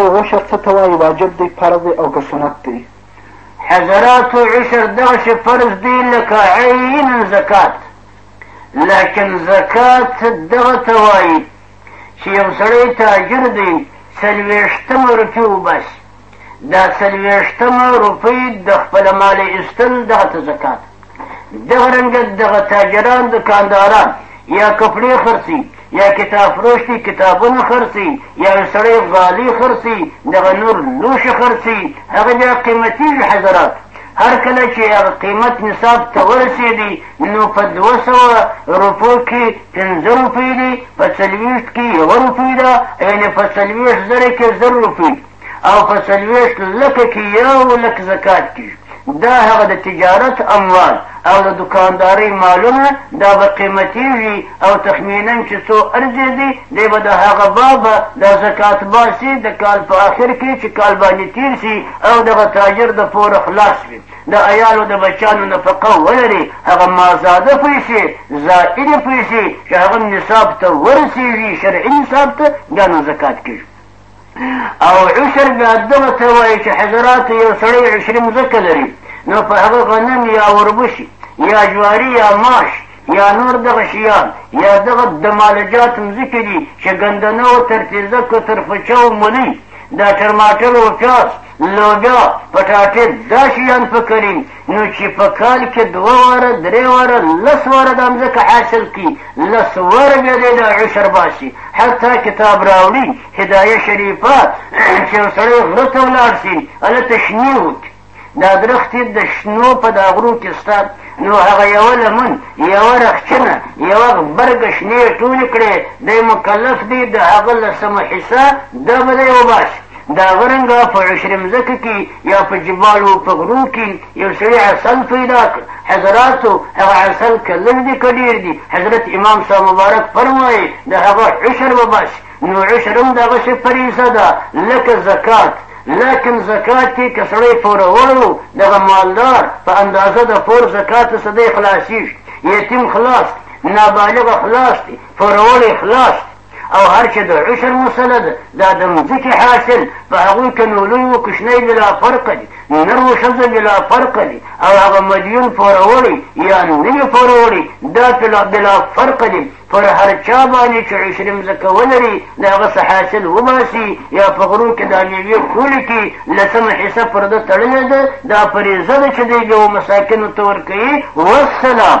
عشر څه ته وایي واجب دی فرض دی او که سنت دی حضرات عشر دغسې فرض دی لکه عینا زکات لکن زکات دغه ته وایي چې یو سړی تاجر دی څلوېښتمه روپۍ وباسي دا څلوېښتمه روپۍ د خپل مال ایستل دغه ته زکات دغه رنګه دغه تاجران دکانداران یا کپړې خرڅوي یا کتاب فروش دی کتابونه خرڅي یا یو سړی غالي خرڅي دغه نور لوښي خرڅي هغه بیا قیمتیږي حضرات هر کله چې هغه قیمت نصاب ته ورسېدي نو په دوه سوه روپو کې پنځه روپۍ دي په څلوېښت کې یوه روپۍ ده یعنې په څلوېښت زره کې زر روپۍ او په څلوېښت لکه کې یو لک زکات کېږي دا هغه د تجارت اموال او د دکاندارۍ مالونه دا به قیمتي وي او تخمینا چې څو ارزې دي دی به د هغه بابه دا زکات باسي د کال په آخر کې چې کال باندې تیر سي او دغه تاجر د پور خلاص وي د ایالو د بچانو نفقه ولري هغه مازاده پیسې زائدې پیسې چې هغه نصاب ته ورسېږي شرعي نصاب ته دا نو زکات کېږي او عشر بیا دغه ته وایي چې حضرات یو سړی عشري مځکه لري نو په هغه غنم یا وربشي یا جواري یا ماش یا نور دغه شیان یا دغه د مالجات مځکې دي چې ګندنه او تر تیزکو تر فچه او ملی دا ټرماټر او پیاز لوبیا، پټاټې دا شیان په کلي نو چې په کال کې دوه واره، درې واره، لس واره دا مځکه حاصل کړي، لس واره بیا دی دا عشر باسي. حتی کتاب راوړي، هدایه شریفه چې یو سړی غره ته ولاړ سي، هلته شنې وکړي. دا درخت د شنو په دا غرو کې سته نو هغه یوه لمن یوه رخچنه یوه غبرګه شنې ټولې کړې دی مکلف دی د هغه لسمه حصه دا به دی وباسي د هغه رنګه په عشر مځکه کې یا په جبالو په غرو کې یو سړي عسل پیدا کړ حضراتو هغه عسل که لږ دی که ډېر دي حضرت امام صاحب مبارک فرمایي د هغه عشر وباسي نو عشر هم دغسې فریضه ده لکه زکات لکن زکات کې که سړی پوروړو دغه مالدار په اندازه د پور زکات څخه دی خلاصېږي یتیم خلاص نابالغ خلاص دی پوروړی خلاص دی او هر چې د عشر مسله ده دا د مځکې حاصل په هغوی کې نو لوی و کوچنی بلا فرق دي نر و ښځه بلا فرق دي او هغه مدیون پوروړی یا نوی پوروړی دا بلا, بلا فرق دي پر هر چا باندې چې عشر مځکه ولري د هغه څه حاصل وباسي یا په غرو کې دا میوې ټولې کړي لسمه حصه پر ده تړلې ده دا فریضه ده چې دی یو مساکینو ته ورکوي والسلام